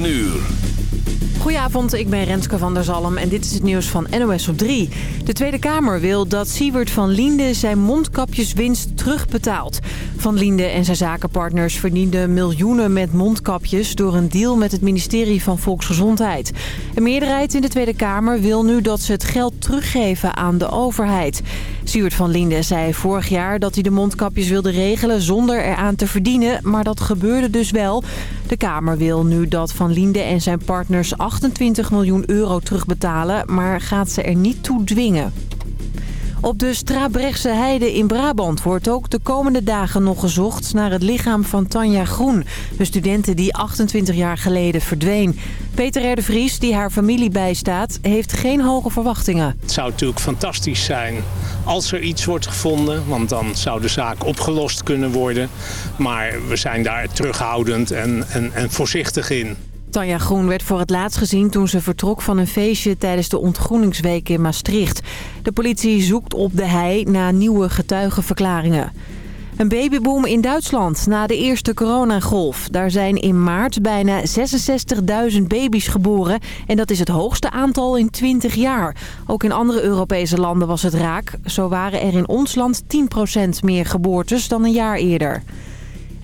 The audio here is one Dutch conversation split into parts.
9 uur. Goedenavond, ik ben Renske van der Zalm en dit is het nieuws van NOS op 3. De Tweede Kamer wil dat Siewert van Liende zijn mondkapjeswinst terugbetaalt. Van Liende en zijn zakenpartners verdienden miljoenen met mondkapjes... door een deal met het ministerie van Volksgezondheid. Een meerderheid in de Tweede Kamer wil nu dat ze het geld teruggeven aan de overheid. Siewert van Liende zei vorig jaar dat hij de mondkapjes wilde regelen zonder eraan te verdienen... maar dat gebeurde dus wel. De Kamer wil nu dat Van Liende en zijn partners 28 miljoen euro terugbetalen... maar gaat ze er niet toe dwingen. Op de Strabrechtse heide in Brabant wordt ook de komende dagen nog gezocht naar het lichaam van Tanja Groen. De studenten die 28 jaar geleden verdween. Peter R. de Vries, die haar familie bijstaat, heeft geen hoge verwachtingen. Het zou natuurlijk fantastisch zijn als er iets wordt gevonden, want dan zou de zaak opgelost kunnen worden. Maar we zijn daar terughoudend en, en, en voorzichtig in. Tanja Groen werd voor het laatst gezien toen ze vertrok van een feestje tijdens de ontgroeningsweek in Maastricht. De politie zoekt op de hei na nieuwe getuigenverklaringen. Een babyboom in Duitsland na de eerste coronagolf. Daar zijn in maart bijna 66.000 baby's geboren. En dat is het hoogste aantal in 20 jaar. Ook in andere Europese landen was het raak. Zo waren er in ons land 10% meer geboortes dan een jaar eerder.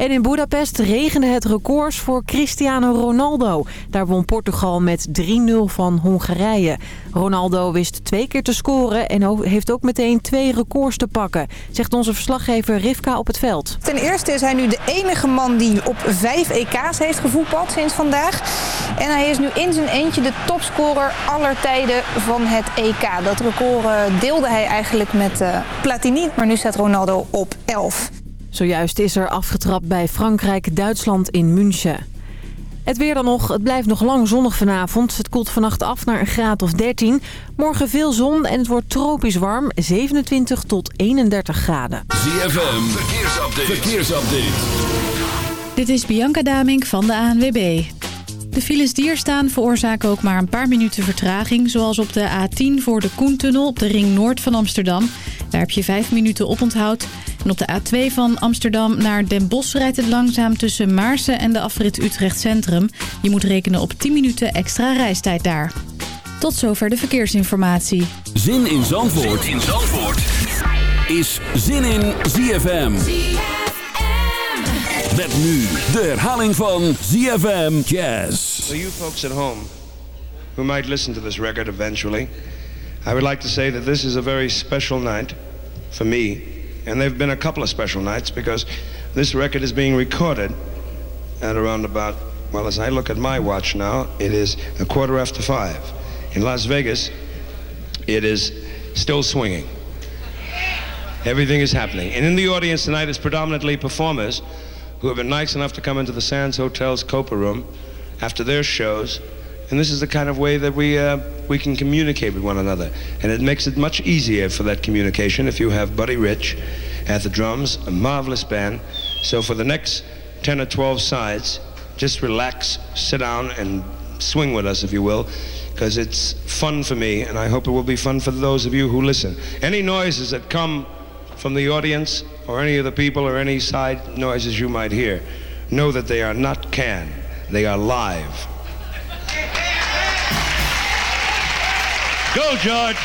En in Budapest regende het records voor Cristiano Ronaldo. Daar won Portugal met 3-0 van Hongarije. Ronaldo wist twee keer te scoren en heeft ook meteen twee records te pakken. Zegt onze verslaggever Rivka op het veld. Ten eerste is hij nu de enige man die op vijf EK's heeft gevoetbald sinds vandaag. En hij is nu in zijn eentje de topscorer aller tijden van het EK. Dat record eh, deelde hij eigenlijk met uh, Platini, maar nu staat Ronaldo op 11. Zojuist is er afgetrapt bij Frankrijk-Duitsland in München. Het weer dan nog. Het blijft nog lang zonnig vanavond. Het koelt vannacht af naar een graad of 13. Morgen veel zon en het wordt tropisch warm. 27 tot 31 graden. ZFM, verkeersupdate. verkeersupdate. Dit is Bianca Damink van de ANWB. De files die er staan veroorzaken ook maar een paar minuten vertraging... zoals op de A10 voor de Koentunnel op de ring noord van Amsterdam. Daar heb je vijf minuten op onthoud. En op de A2 van Amsterdam naar Den Bosch rijdt het langzaam... tussen Maarsen en de afrit Utrecht Centrum. Je moet rekenen op 10 minuten extra reistijd daar. Tot zover de verkeersinformatie. Zin in Zandvoort, zin in Zandvoort. is Zin in ZFM. Met nu de herhaling van ZFM Jazz. For you folks at home who might listen to this record eventually, I would like to say that this is a very special night for me. And there have been a couple of special nights because this record is being recorded at around about, well, as I look at my watch now, it is a quarter after five. In Las Vegas, it is still swinging. Everything is happening. And in the audience tonight is predominantly performers who have been nice enough to come into the Sands Hotel's Copa room after their shows. And this is the kind of way that we, uh, we can communicate with one another. And it makes it much easier for that communication if you have Buddy Rich at the drums, a marvelous band. So for the next 10 or 12 sides, just relax, sit down, and swing with us, if you will, because it's fun for me, and I hope it will be fun for those of you who listen. Any noises that come from the audience or any of the people or any side noises you might hear, know that they are not canned, they are live. Go, George!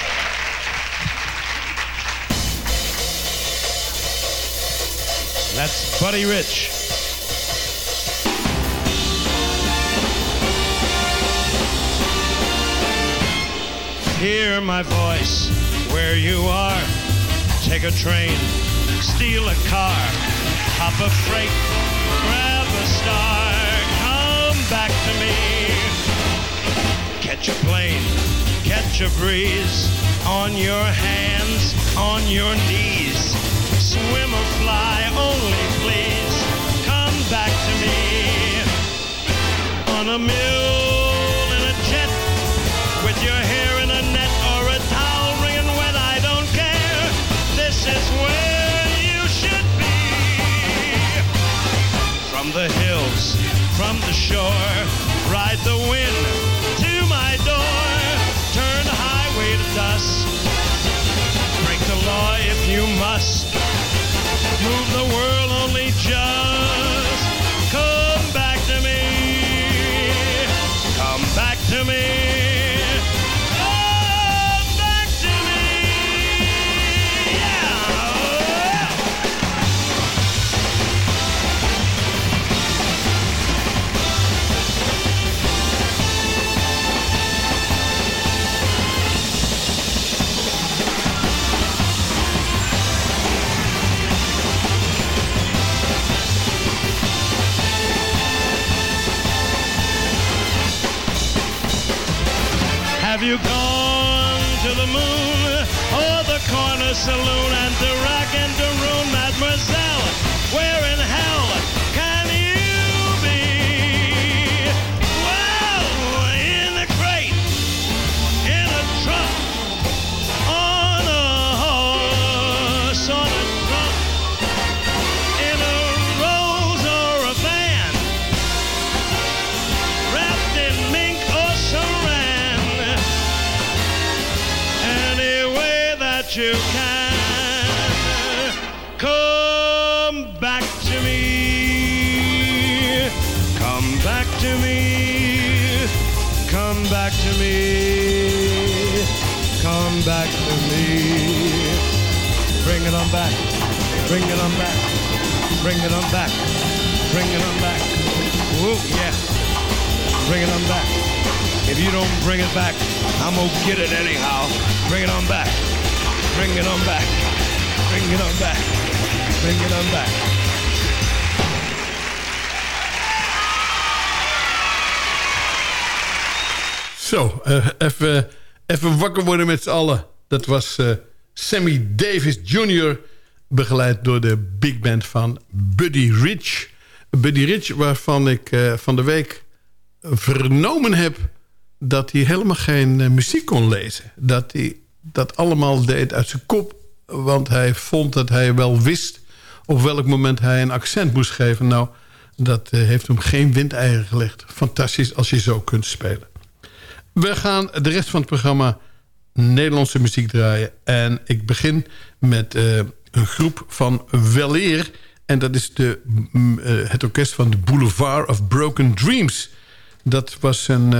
That's Buddy Rich. Hear my voice where you are. Take a train, steal a car, hop a freight, grab a star, come back to me. Catch a plane, catch a breeze, on your hands, on your knees. Swim or fly, only please come back to me. On a mule in a jet, with your hair in a net or a towel wringing wet, I don't care. This is where you should be. From the hills, from the shore, ride the wind us. Saloon and to back to me. Bringing them back, bringing them back, it on back, bring it on back. Ooh yeah. bring it on back. If you don't bring it back, I'm gonna get it anyhow. Bring it on back, bring it on back, bring it on back, bring it on back. So, Zo, uh, even even wakker worden met z'n allen. Dat was eh, Sammy Davis Jr., begeleid door de big band van Buddy Rich. Buddy Rich, waarvan ik eh, van de week vernomen heb... dat hij helemaal geen eh, muziek kon lezen. Dat hij dat allemaal deed uit zijn kop. Want hij vond dat hij wel wist... op welk moment hij een accent moest geven. Nou, dat heeft hem geen windeieren gelegd. Fantastisch als je zo kunt spelen. We gaan de rest van het programma Nederlandse muziek draaien. En ik begin met eh, een groep van Weleer. En dat is de, mm, eh, het orkest van de Boulevard of Broken Dreams. Dat was een,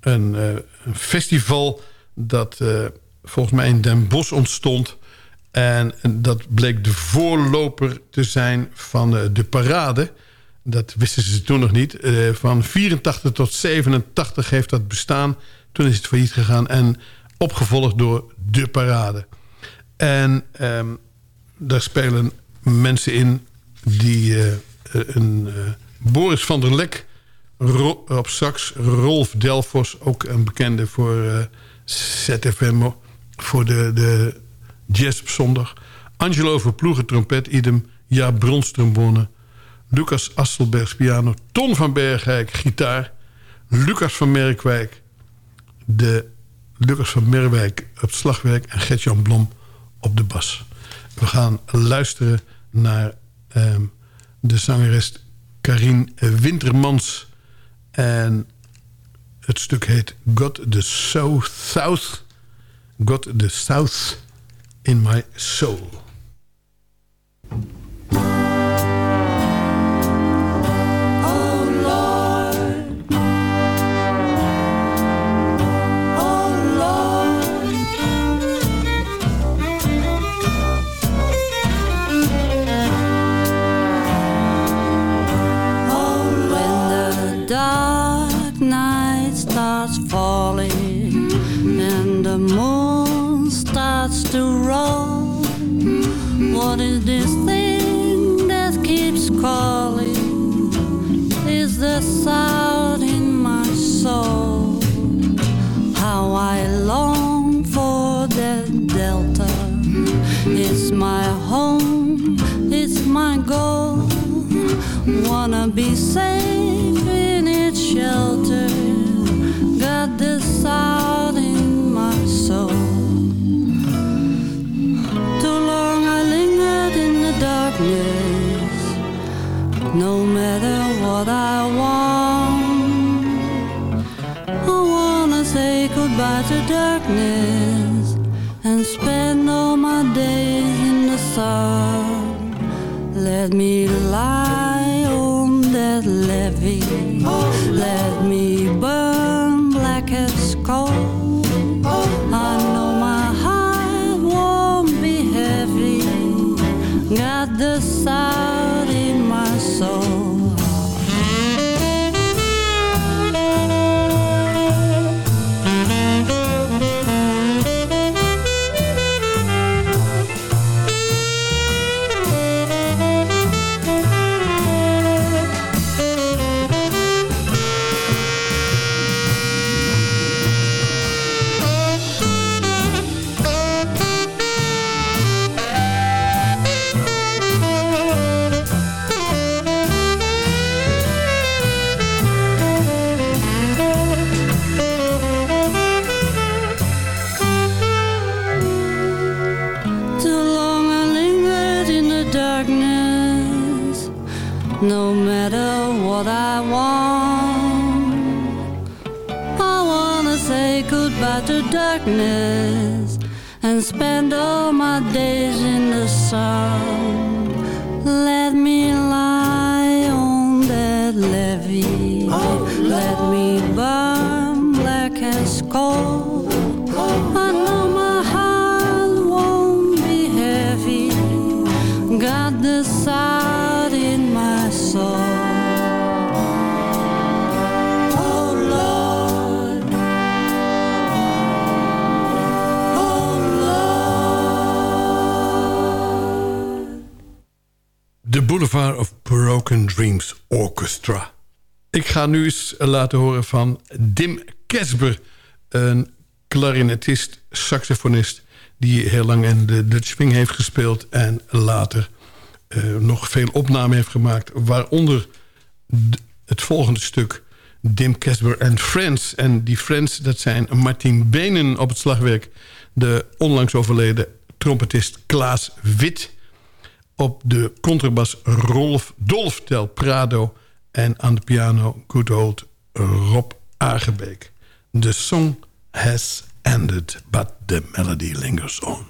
een, eh, een festival dat volgens mij in Den Bosch ontstond. En dat bleek de voorloper te zijn van de parade. Dat wisten ze toen nog niet. Eh, van 84 tot 87 heeft dat bestaan. Toen is het failliet gegaan en opgevolgd door de parade. En ehm, daar spelen mensen in die eh, een eh, Boris van der Lek op sax, Rolf Delfos, ook een bekende voor ZFM, voor de, de jazz op zondag. Angelo Verploegen, trompet, idem. Ja, Brons, trombone. Lucas Asselbergs, piano. Ton van Bergijk, gitaar. Lucas van Merkwijk, de Lucas van Merwijk op slagwerk... en Gert-Jan Blom op de bas. We gaan luisteren naar ehm, de zangeres Karin Wintermans... En het stuk heet God the South, South. God the South in my soul. In my soul? How I long for that delta. It's my home, it's my goal. Wanna be safe in its shelter. Got the sound in my soul. No matter what I want, I wanna say goodbye to darkness and spend all my days in the sun. Let me lie on that levee. Let me burn darkness and spend all my days in the sun. Let me lie on that levee. Oh, Let me burn black as coal. Boulevard of Broken Dreams Orchestra. Ik ga nu eens laten horen van Dim Kesber. Een klarinetist, saxofonist... die heel lang in de Dutch Swing heeft gespeeld... en later eh, nog veel opnamen heeft gemaakt. Waaronder het volgende stuk... Dim Kesber en Friends. En die Friends, dat zijn Martin Benen op het slagwerk... de onlangs overleden trompetist Klaas Wit op de contrabas Rolf Dolf Del Prado... en aan de piano good old Rob Agebeek. The song has ended, but the melody lingers on.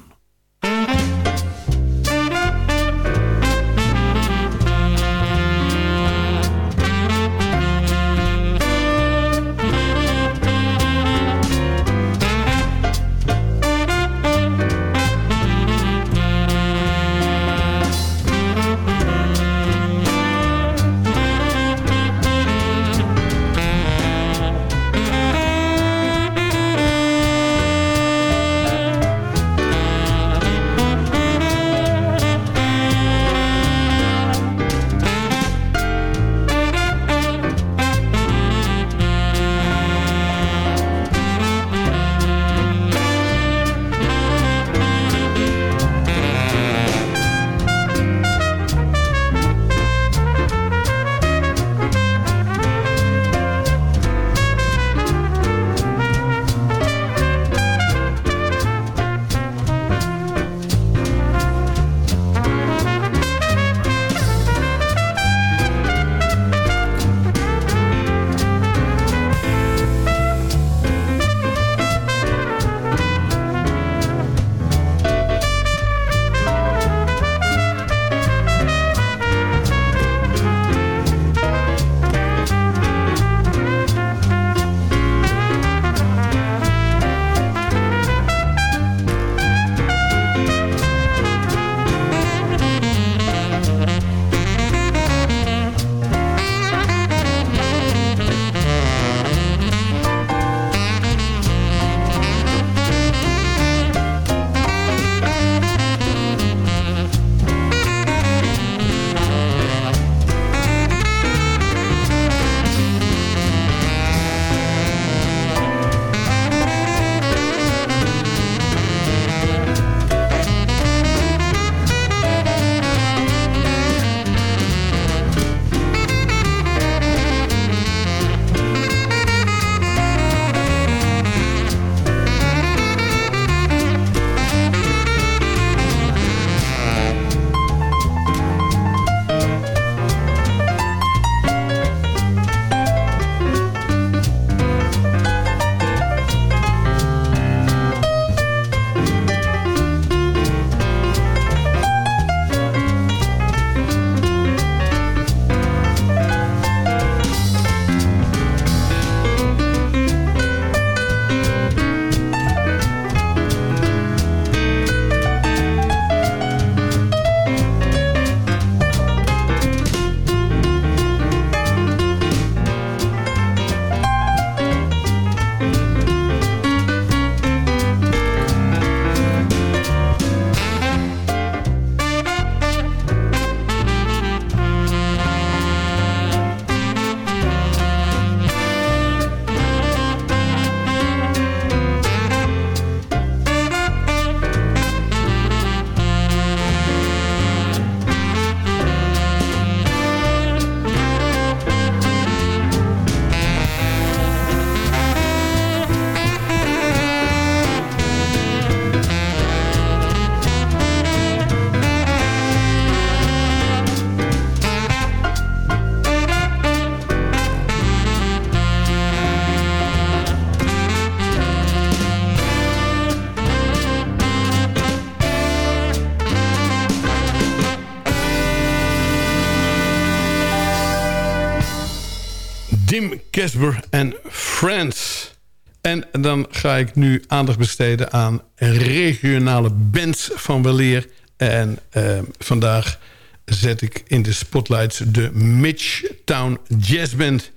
Dim Casper en Friends. En dan ga ik nu aandacht besteden aan regionale bands van weleer. En uh, vandaag zet ik in de spotlights de Mitchtown Jazz Band.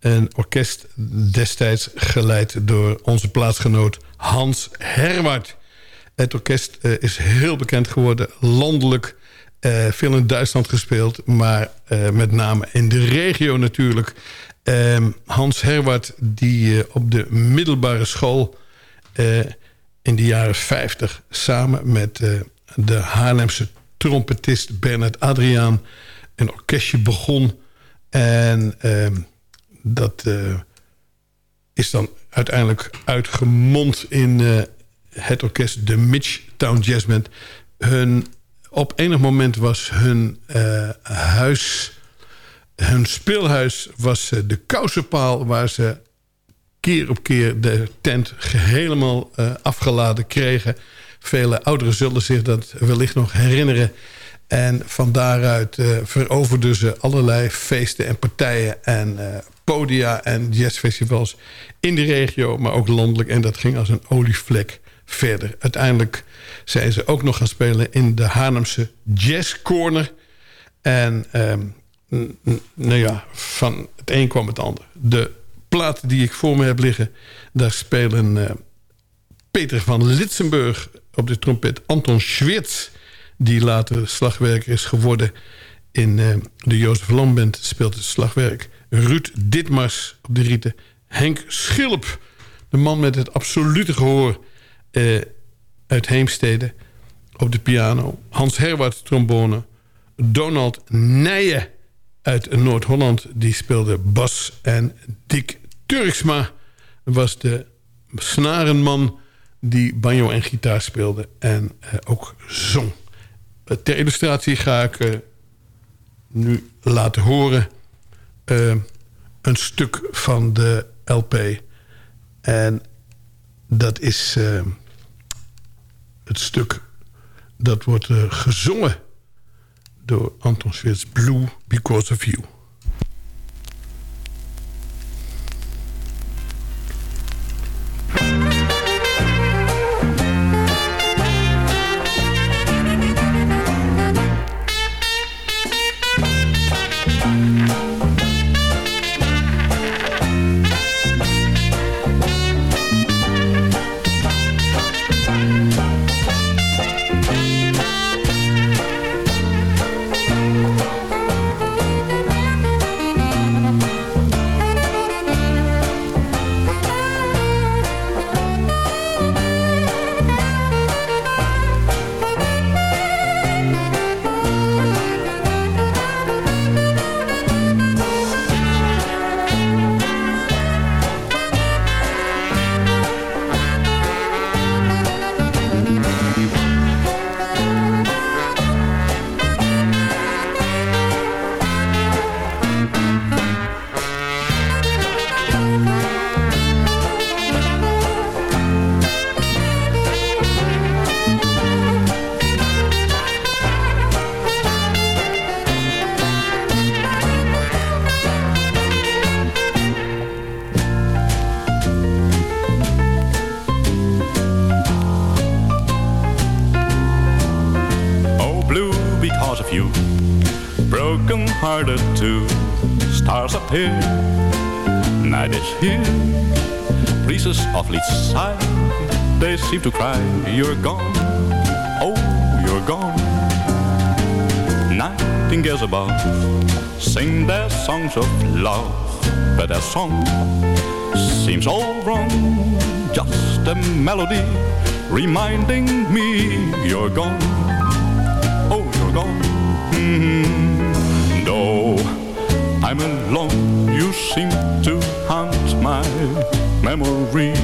Een orkest destijds geleid door onze plaatsgenoot Hans Herwart. Het orkest uh, is heel bekend geworden, landelijk. Uh, veel in Duitsland gespeeld, maar uh, met name in de regio natuurlijk. Uh, Hans Herwart, die op de middelbare school in de jaren 50... samen met de Haarlemse trompetist Bernard Adriaan... een orkestje begon. En ehm, dat is dan uiteindelijk uitgemond in het orkest de Mitchtown Jazz Band. Hun, op enig moment was hun huis... Hun speelhuis was uh, de kousenpaal... waar ze keer op keer de tent helemaal uh, afgeladen kregen. Vele ouderen zullen zich dat wellicht nog herinneren. En van daaruit veroverden ze allerlei feesten en partijen... en podia en jazzfestivals in de regio, maar ook landelijk. En dat ging als een olievlek verder. Uiteindelijk zijn ze ook nog gaan spelen in de Haarlemse Jazz Corner. En ehm, nou ja, van het een kwam het ander. De plaat die ik voor me heb liggen, daar spelen uh, Peter van Litsenburg op de trompet. Anton Schwitz, die later slagwerker is geworden in uh, de Jozef Lamband, speelt het slagwerk. Ruud Ditmars op de rieten. Henk Schilp, de man met het absolute gehoor uh, uit Heemstede op de piano. Hans Herwart trombone. Donald Nijen uit Noord-Holland. Die speelde bas. En Dick Turksma was de snarenman die banjo en gitaar speelde. En uh, ook zong. Uh, ter illustratie ga ik nu laten horen... een stuk van de LP. En dat is het stuk dat wordt gezongen door Anton Swits Blue Because of You. Seem to cry, You're gone, oh, you're gone. Nightingales above sing their songs of love, but their song seems all wrong. Just a melody reminding me you're gone, oh, you're gone. Mm-hmm. Though I'm alone, you seem to haunt my memory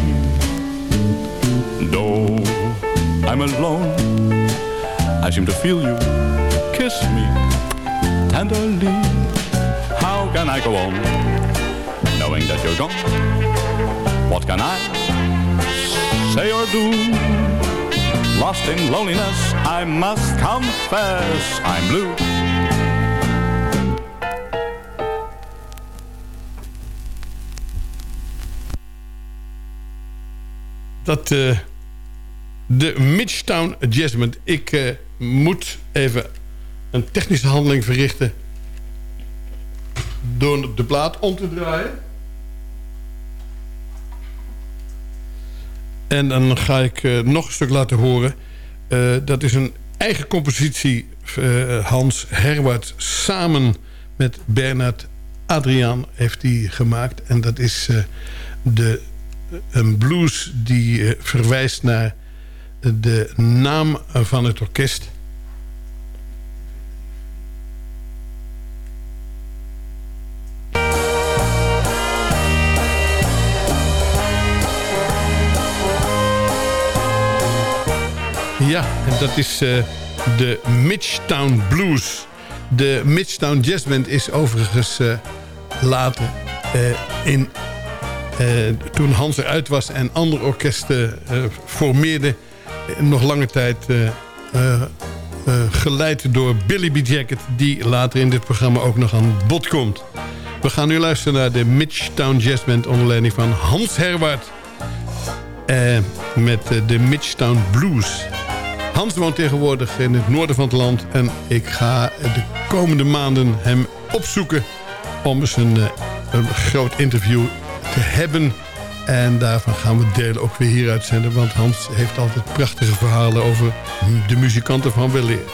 I'm alone. I seem to feel you kiss me tenderly. How can I go on knowing that you're gone? What can I say or do? Lost in loneliness, I must confess I'm blue. Dat uh, de Midgetown Jazzment. Ik eh, moet even een technische handeling verrichten... door de plaat om te draaien. En dan ga ik eh, nog een stuk laten horen. Eh, dat is een eigen compositie. Hans Herwart samen met Bernard Adriaan heeft hij gemaakt. En dat is de, een blues die verwijst naar de naam van het orkest. Ja, en dat is eh, de Midgetown Blues. De Midgetown Jazz Band is overigens eh, later eh, in... toen Hans eruit was en andere orkesten formeerden... nog lange tijd eh, eh, eh, geleid door Billy B. Jacket... die later in dit programma ook nog aan bod komt. We gaan nu luisteren naar de Midgetown Jazz Band... onder leiding van Hans Herwaard... Met de Midgetown Blues. Hans woont tegenwoordig in het noorden van het land... en ik ga de komende maanden hem opzoeken... om eens een, een groot interview te hebben. En daarvan gaan we delen ook weer hier uitzenden... want Hans heeft altijd prachtige verhalen over de muzikanten van weleer.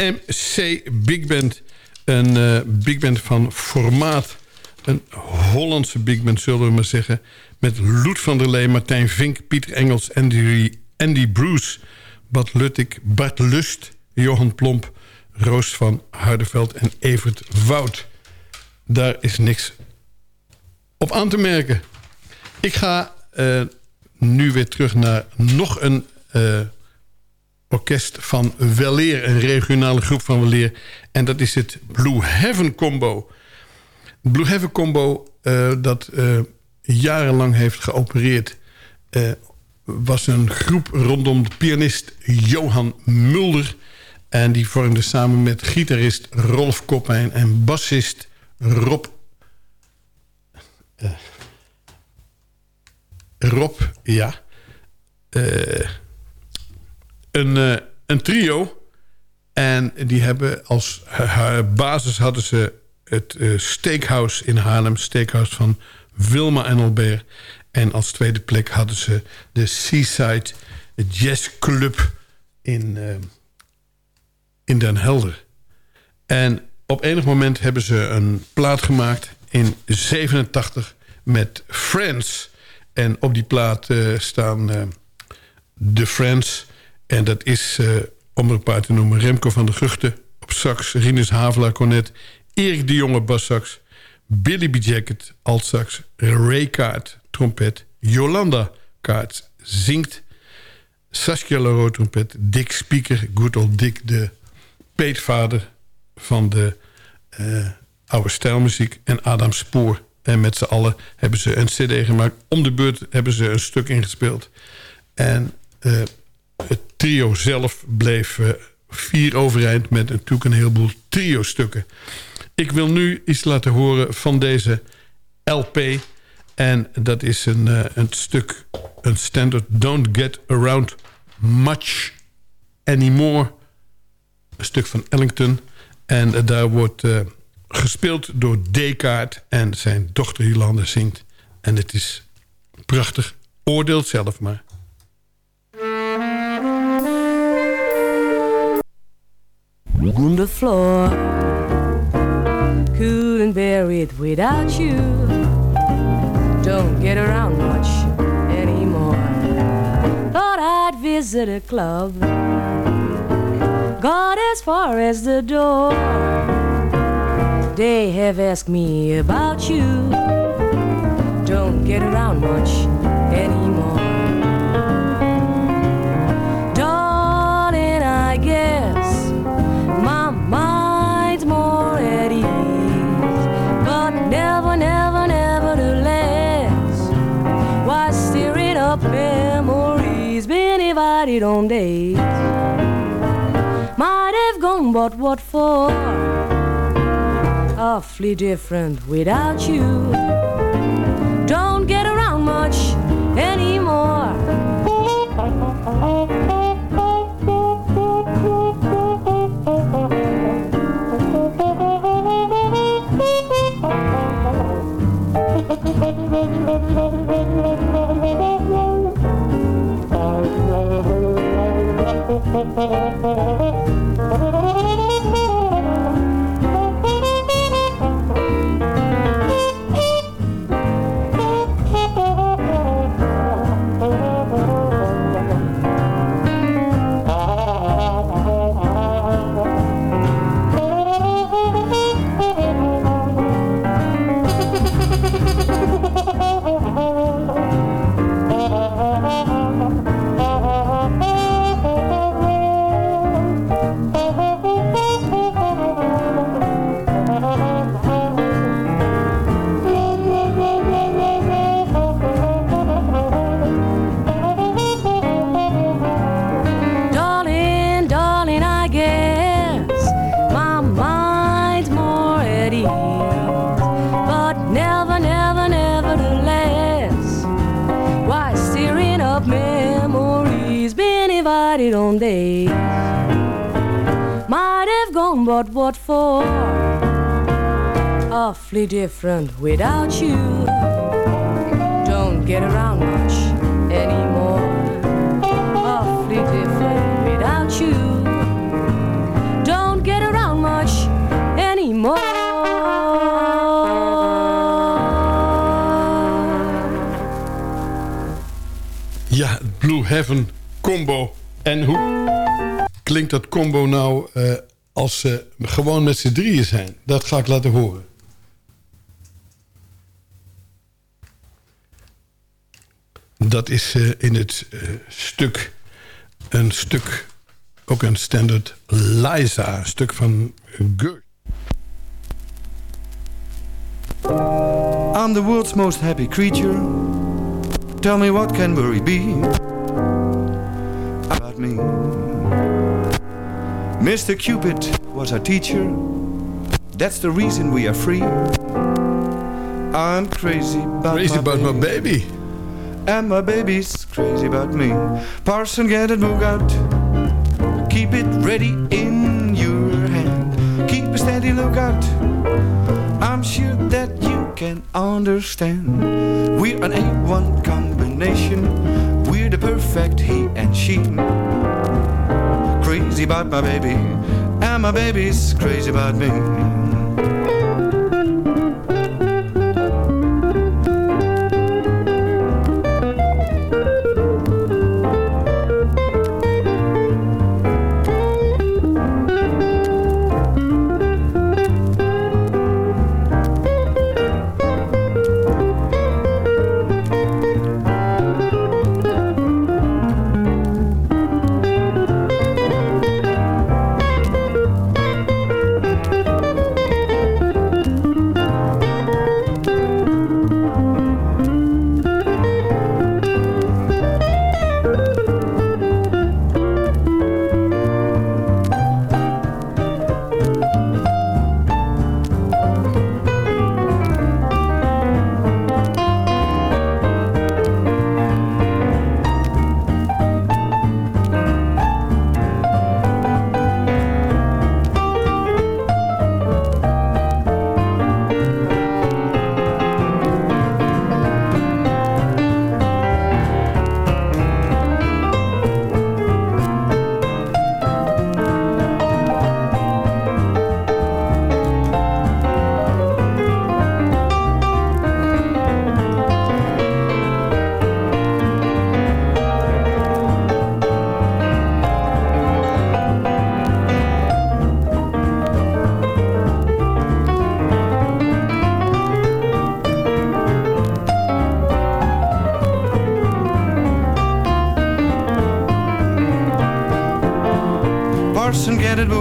AMC Big Band. Een uh, big band van formaat. Een Hollandse big band, zullen we maar zeggen. Met Loet van der Lee, Martijn Vink, Pieter Engels, Andy, Andy Bruce... Bart Luttik, Bart Lust, Johan Plomp... Roos van Hardenveld en Evert Wout. Daar is niks op aan te merken. Ik ga uh, nu weer terug naar nog een uh, orkest van Weleer. Een regionale groep van Weleer. En dat is het Blue Heaven Combo. Blue Heaven Combo uh, dat jarenlang heeft geopereerd... was een groep rondom de pianist Johan Mulder... En die vormde samen met gitarist Rolf Koppijn en bassist Rob... Rob, ja. Een, uh, een trio. En die hebben als basis hadden ze het Steakhouse in Haarlem. Steakhouse van Wilma en Albert. En als tweede plek hadden ze de Seaside Jazz Club in in Den Helder. En op enig moment hebben ze een plaat gemaakt in 87 met Friends. En op die plaat uh, staan uh, de Friends. En dat is, uh, om er een paar te noemen... Remco van der Guchten op sax... Rinus Havelaar cornet... Erik de Jonge bassax... Billy B. Jacket altsax... Ray Kaart trompet... Jolanda Kaart zingt... Saskia Leroux trompet... Dick Speaker, good old Dick de peetvader van de uh, oude stijlmuziek en Adam Spoor. En met z'n allen hebben ze een cd gemaakt. Om de beurt hebben ze een stuk ingespeeld. En uh, het trio zelf bleef uh, vier overeind... met natuurlijk een heleboel trio-stukken. Ik wil nu iets laten horen van deze LP. En dat is een, uh, een stuk, een standard... Don't Get Around Much Anymore een stuk van Ellington. En daar wordt uh, gespeeld door Descartes en zijn dochter Jolande zingt. En het is prachtig. Oordeelt zelf maar. On the floor Couldn't bear it without you Don't get around much anymore Thought I'd visit a club got as far as the door. They have asked me about you. Don't get around much anymore. Divided on days? Might have gone, but what for? Awfully different without you. be different without you. Don't get around much anymore. Awfully different without you. Don't get around much anymore. Ja, Blue Heaven combo. En hoe klinkt dat combo nou uh, als ze gewoon met z'n drieën zijn? Dat ga ik laten horen. Dat is uh, in het uh, stuk een stuk, ook een standard Liza, een stuk van Gersh. I'm the world's most happy creature. Tell me what can worry be about me? Mr. Cupid was our teacher. That's the reason we are free. I'm crazy about, crazy my, about baby. my baby. And my baby's crazy about me. Parson, get it, move out. Keep it ready in your hand. Keep a steady lookout. I'm sure that you can understand. We're an A1 combination. We're the perfect he and she. Crazy about my baby. And my baby's crazy about me.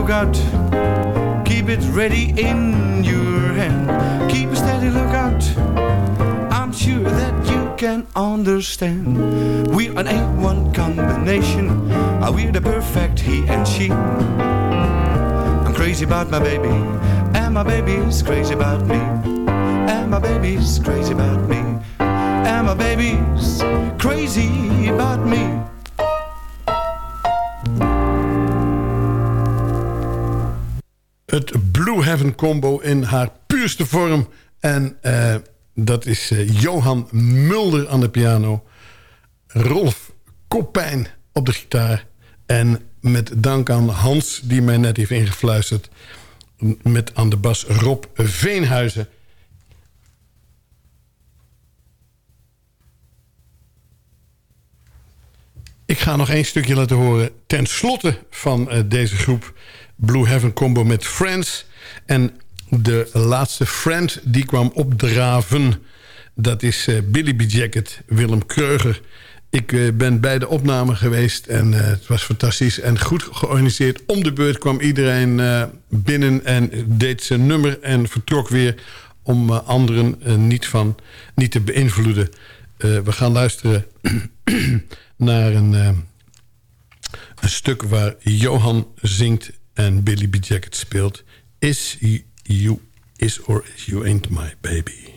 Get it, look out. Keep it ready in your hand. Keep a steady lookout. I'm sure that you can understand. Uh, we're an A1 combination. Are we the perfect he and she? I'm crazy about my baby, and my baby's crazy about me. And my baby's crazy about me. And my baby's crazy about me. Combo in haar puurste vorm. En uh, dat is uh, Johan Mulder aan de piano. Rolf Koppijn op de gitaar. En met dank aan Hans, die mij net heeft ingefluisterd... met aan de bas Rob Veenhuizen. Ik ga nog één stukje laten horen... ten slotte van uh, deze groep... Blue Heaven combo met Friends. En de laatste Friend die kwam opdraven... dat is uh, Billy B. Jacket, Willem Kreuger. Ik uh, ben bij de opname geweest en uh, het was fantastisch en goed georganiseerd. Om de beurt kwam iedereen binnen en deed zijn nummer en vertrok weer... om anderen niet, van, niet te beïnvloeden. we gaan luisteren naar een, een stuk waar Johan zingt en Billy B. Jacket speelt... Is you is or is you ain't my baby.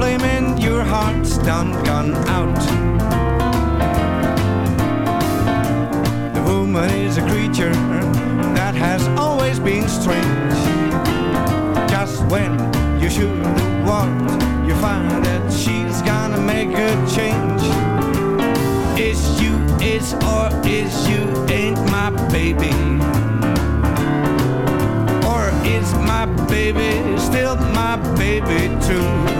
Flame in your heart's done gone out. The woman is a creature that has always been strange. Just when you should want, you find that she's gonna make a change. Is you is or is you ain't my baby? Or is my baby still my baby too?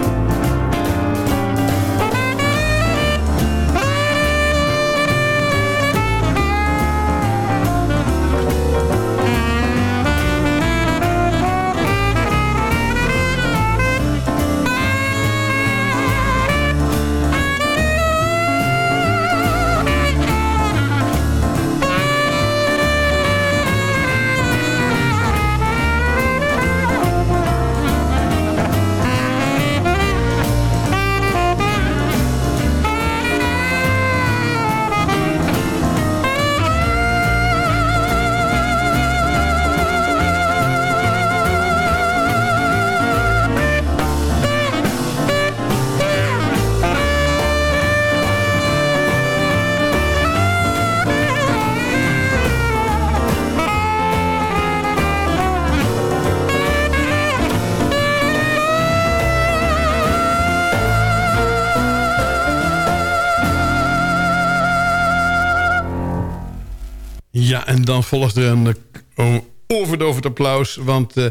En dan volgt er een uh, overdovend applaus. Want uh,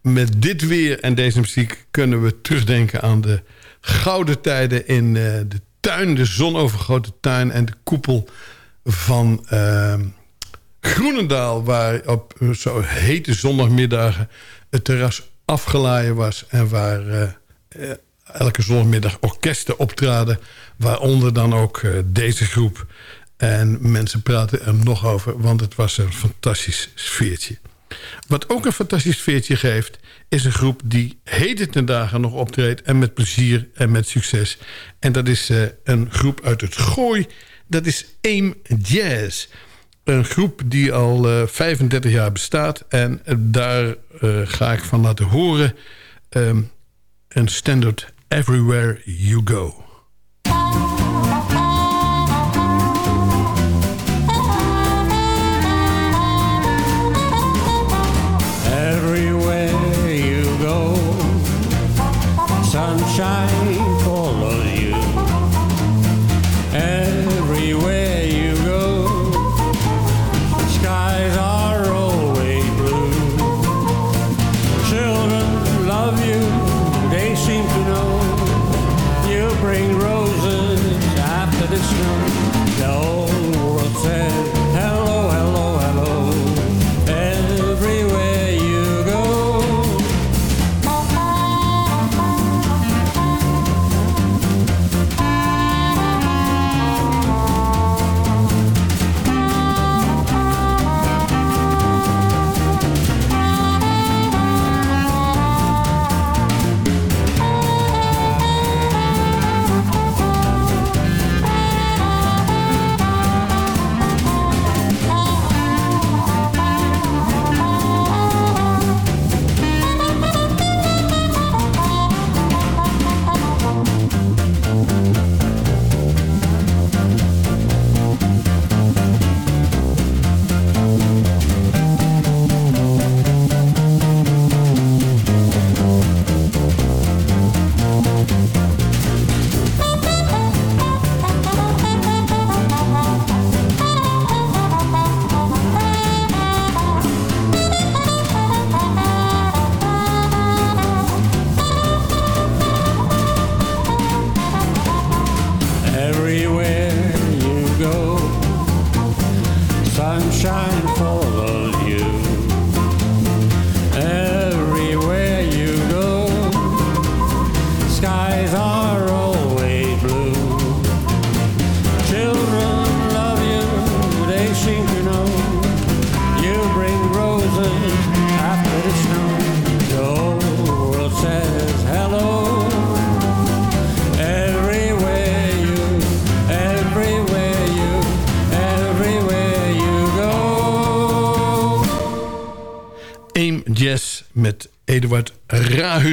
met dit weer en deze muziek kunnen we terugdenken aan de gouden tijden in uh, de tuin. De zonovergoten tuin en de koepel van ehm, Groenendaal. Waar op zo hete zondagmiddagen het terras afgelaaien was. En waar elke zondagmiddag orkesten optraden. Waaronder dan ook deze groep. En mensen praten er nog over, want het was een fantastisch sfeertje. Wat ook een fantastisch sfeertje geeft... is een groep die heden ten dagen nog optreedt... en met plezier en met succes. En dat is uh, een groep uit het Gooi. Dat is Aim Jazz. Een groep die al uh, 35 jaar bestaat. En daar ga ik van laten horen... Um, een standard Everywhere You Go.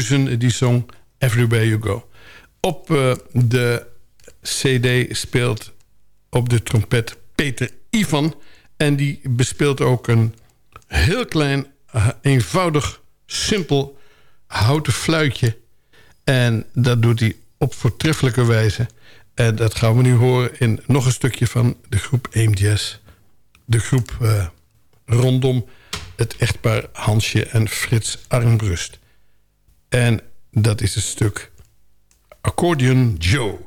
Die song Everywhere You Go. Op eh, de cd speelt op de trompet Peter Ivan... en die bespeelt ook een heel klein, eh, eenvoudig, simpel houten fluitje. En dat doet hij op voortreffelijke wijze. En dat gaan we nu horen in nog een stukje van de groep Aim. De groep uh, rondom het echtpaar Hansje en Frits Armbrust. En dat is het stuk Accordion Joe.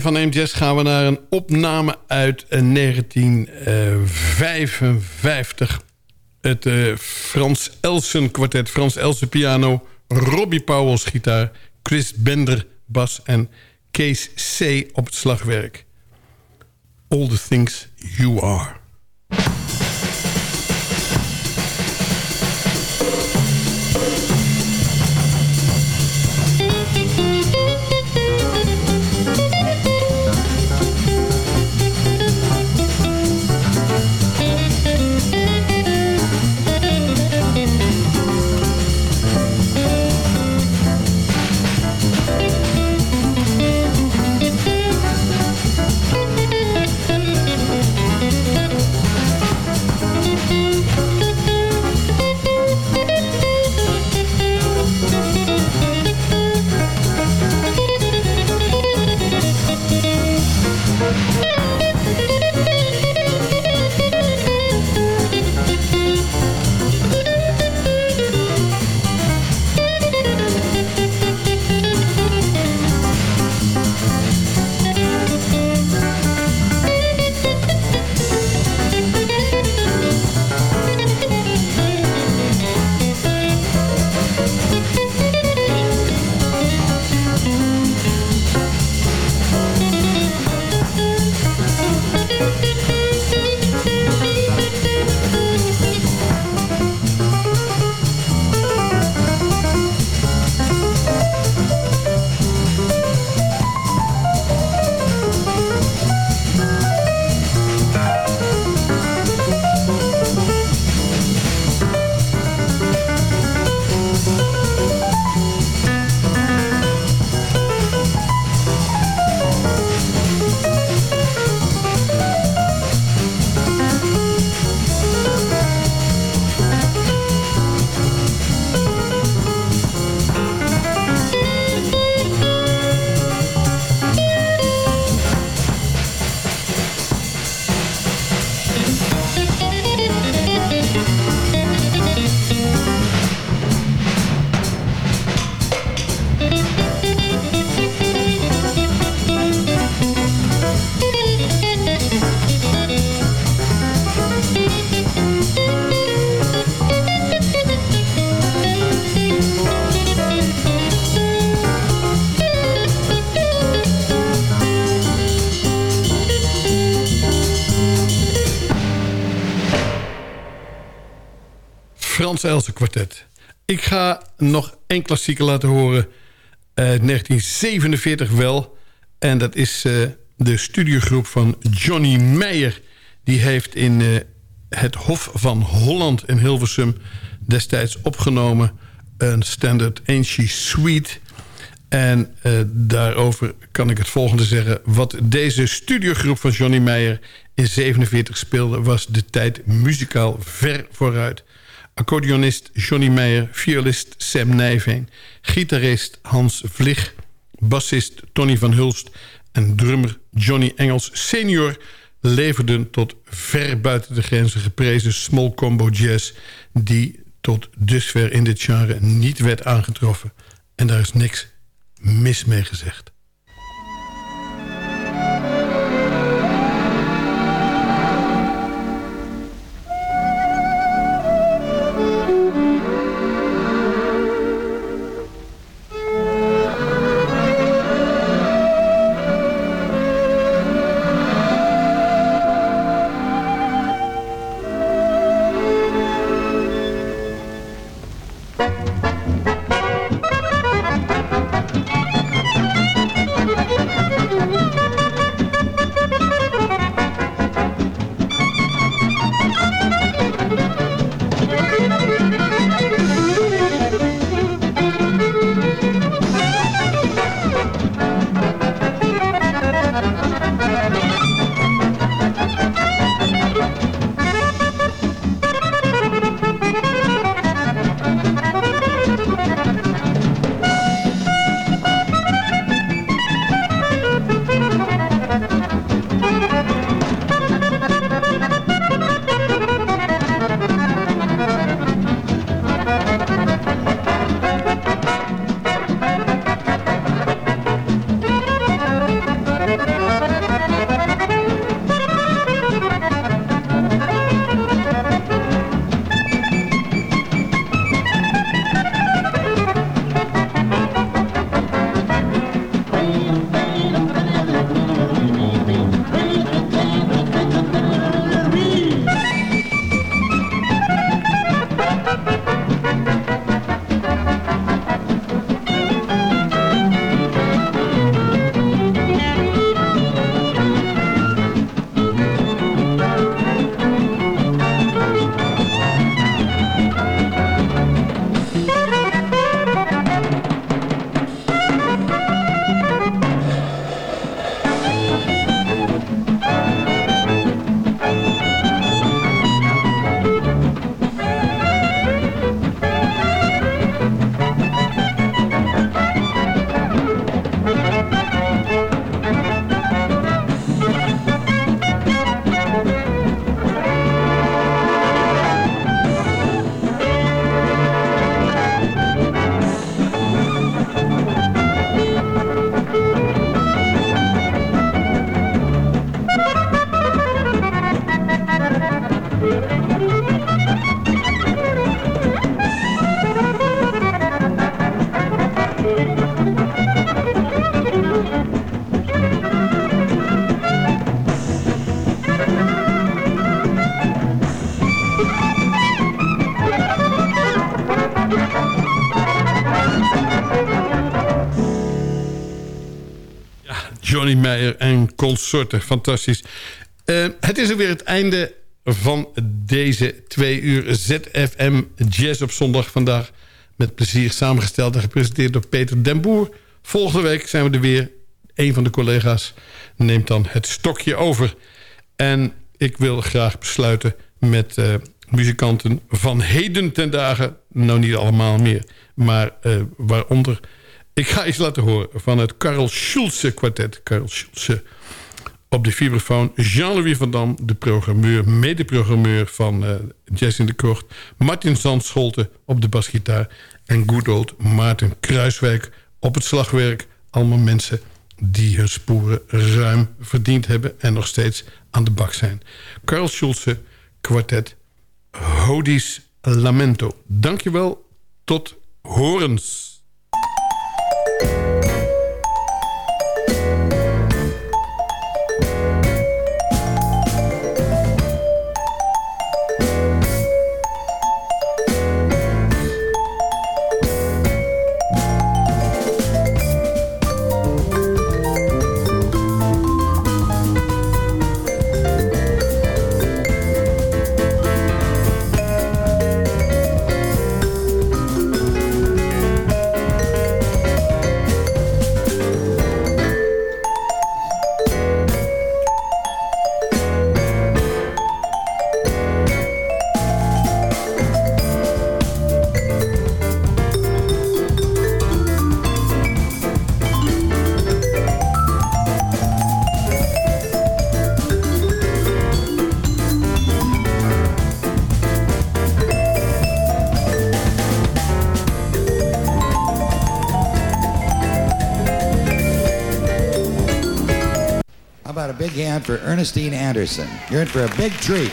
Van AIM-Jazz gaan we naar een opname uit 1955. Het uh, Frans Elsen kwartet. Frans Elsen piano. Robbie Powels gitaar. Chris Bender bas. En Kees C. op het slagwerk. All the things you are. Frans kwartet. Ik ga nog één klassieker laten horen. uit 1947 wel. En dat is eh, de studiogroep van Johnny Meijer. Die heeft in eh, het Hof van Holland in Hilversum... destijds opgenomen een standard Angie Suite... En uh, daarover kan ik het volgende zeggen. Wat deze studiogroep van Johnny Meijer in 47 speelde... was de tijd muzikaal ver vooruit. Accordeonist Johnny Meijer, violist Sam Nijveen... gitarist Hans Vlig, bassist Tony van Hulst... en drummer Johnny Engels senior... leverden tot ver buiten de grenzen geprezen small combo jazz... die tot dusver in dit genre niet werd aangetroffen. En daar is niks mis mee gezegd. Consorten. Fantastisch. Uh, het is weer het einde van deze twee uur ZFM Jazz op zondag vandaag. Met plezier samengesteld en gepresenteerd door Peter Den Boer. Volgende week zijn we er weer. Een van de collega's neemt dan het stokje over. En ik wil graag besluiten met uh, muzikanten van heden ten dagen. Nou niet allemaal meer, maar uh, waaronder ik ga iets laten horen van het Karel Schulze kwartet. Karel Schulze op de vibrafoon. Jean-Louis van Dam, de programmeur, mede-programmeur van uh, Jazz in de Kort. Martin Zandscholte op de basgitaar. En good old Maarten Kruiswijk op het slagwerk. Allemaal mensen die hun sporen ruim verdiend hebben... en nog steeds aan de bak zijn. Karel Schulze, kwartet Hodis Lamento. Dankjewel, tot horens. For Ernestine Anderson. You're in for a big treat.